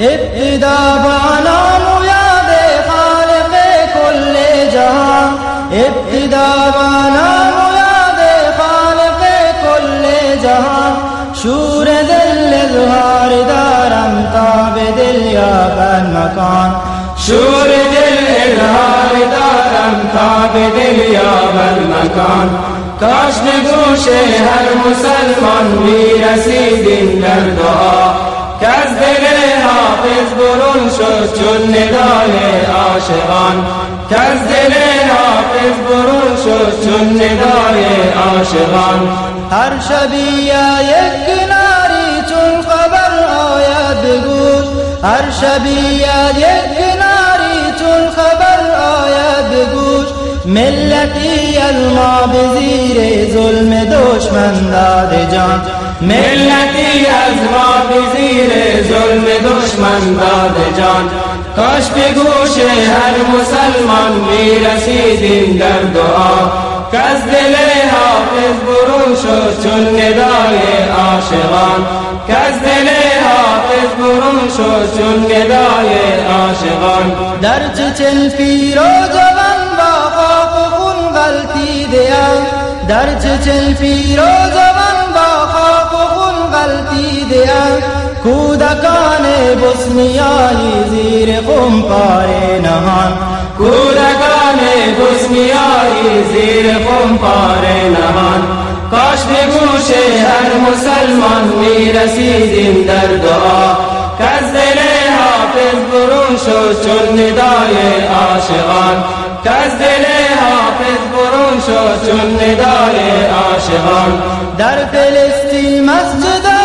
ابتدا بانام یاد خالق کل جهان ابتدا بانام یاد خالق کل جهان شور دل اظهار دارم تا به دل یابد مکان شور دل اظهار دارم تا به دل یابد مکان کاش گوش هر مسلمان می‌رسیدیم در دعا که از دل حافظ برون شد چون ندای عاشقان. که از دل حافظ برون شد چون ندای عاشقان. هر شبی یک کناری چون خبر آید بگوش. هر شبی یک کناری چون خبر آید بگوش. ملتی الما به زیر ظلم دشمن داد جان. ملتی از ما به زیر ظلم دشمن داد جان. کاش به گوش هر مسلمان می رسیدیم در دعا. که از دل حافظ برون شد چون ندای عاشقان. که از دل حافظ برون شد چون ندای عاشقان. در چچل پیر و جوان با خاک و خون غلطیدیم در چچل پیر و غلطیدیم کودکان بسنیایی زیر خم پاره نهان. کودکان بسنیایی زیر خم پاره نهان. کاش به گوش هر مسلمان می رسیدیم در دعا. که از دل حافظ برون شد چون ندای عاشقان. که از دل حافظ برون شد چون ندای عاشقان. در فلسطین مسجد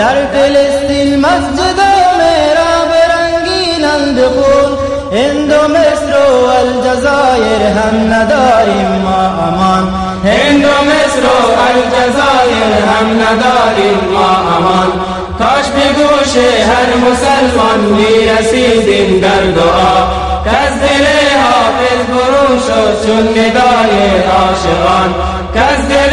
در فلسطین مسجد و محراب رنگینند بخون هند و مصر و الجزایر هم نداریم ما امان. هند و مصر و الجزایر هم نداریم ما امان. کاش به گوش هر مسلمان می رسیدیم در دعا. از دل حافظ برون شد چون ندای عاشقان. از دل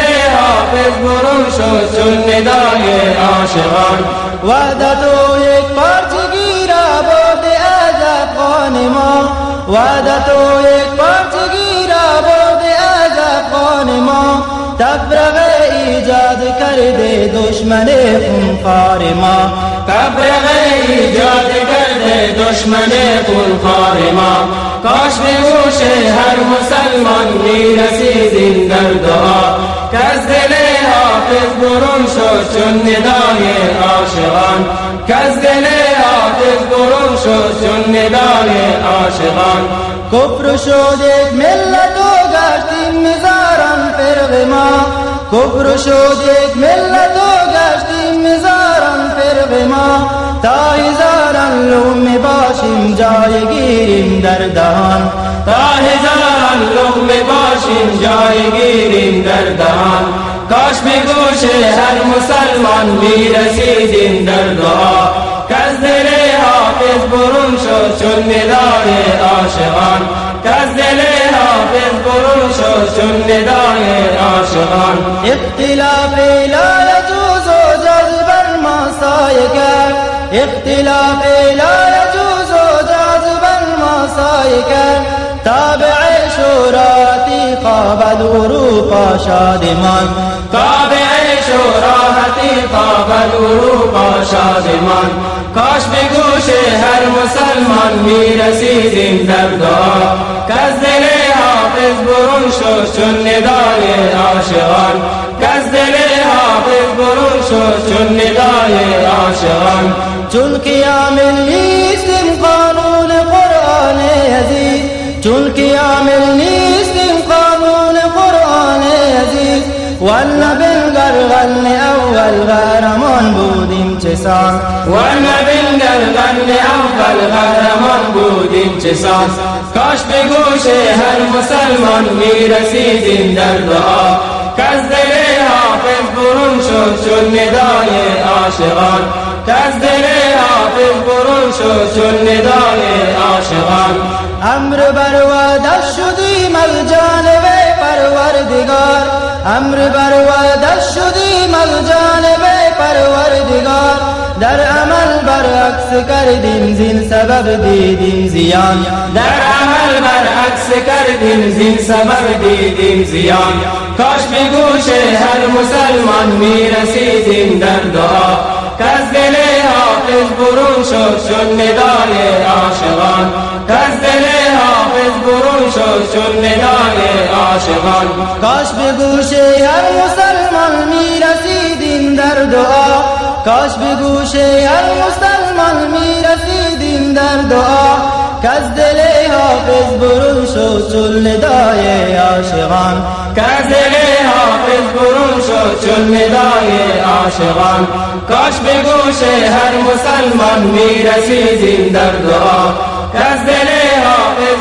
حافظ برون شد چون ندای عاشقان. وحدت و یک پارچگی را بود از افغان ما. وحدت و یک پارچگی را بود از افغان ما. تفرقه ایجاد کرده دشمن خونخوار ما. تفرقه ایجاد کرده دشمن خونخوار ما. کاش به هر مسلمان می رسیدیم در دعا که از دل حافظ برون شد چون ندای عاشقان. که از دل حافظ برون شد چون ندای عاشقان. کفر شد ملت و گشتیم میزارم فرق ما. کفر شد ملت و گشتیم میزارم فرق ما. تا هزاران لوم باشیم جای گیریم در دهان. تا هزاران لقمه باشیم جای گیریم در کاش به گوش هر مسلمان می رسیدیم در دعا۔ از دل حافظ برون شد چون ندای عاشقان۔ از دل حافظ برون شد چون ندای عاشقان۔ اختلاف لا يجوز ما سایه اختلاف لا قابل اروپا شادمان تابع شوراتی قابل اروپا شادمان کاش به گوش هر مسلمان می رسیدیم در دعا که از دل حافظ برون شد چون ندای عاشقان. که از دل حافظ برون شد چون ندای عاشقان. چون قیام نیستیم قانون قرآن عزیز. چون قیام نیستیم قانون والا بالقرغن اول غرمان بودیم چه سان وانا بالقرغن اول غرمان بودیم چه کاش به گوش هر مسلمان می رسیدیم در دعا. از دل حافظ برون شد چون ندای عاشقان. از دل حافظ برون شد چون ندای عاشقان. امر بر وعده شدیم از جانب پروردگار. امر بر شدیم از جانب پروردگار. در عمل برعکس کردیم زین سبب دیدیم زیان. در عمل برعکس کردیم زین سبب دیدیم زیان. کاش به گوش هر مسلمان می رسیدیم در دعا. از دل حافظ برون شد چون ندای عاشقان. از دل حافظ برون شد چون ندای عاشقان. کاش به گوش هر مسلمان می رسیدیم در دعا. کاش به گوش هر مسلمان می رسیدیم در دعا. که از دل حافظ برون شد چون ندای عاشقان. که از دل حافظ برون شد چون ندای عاشقان. کاش به گوش هر مسلمان می رسیدیم در دعا. که از دل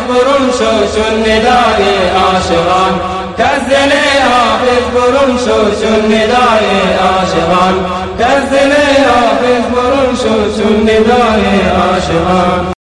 برون شد چون ندای عاشقان. دل حافظ برون شد چون ندای عاشقان. دل حافظ برون شد چون ندای عاشقان.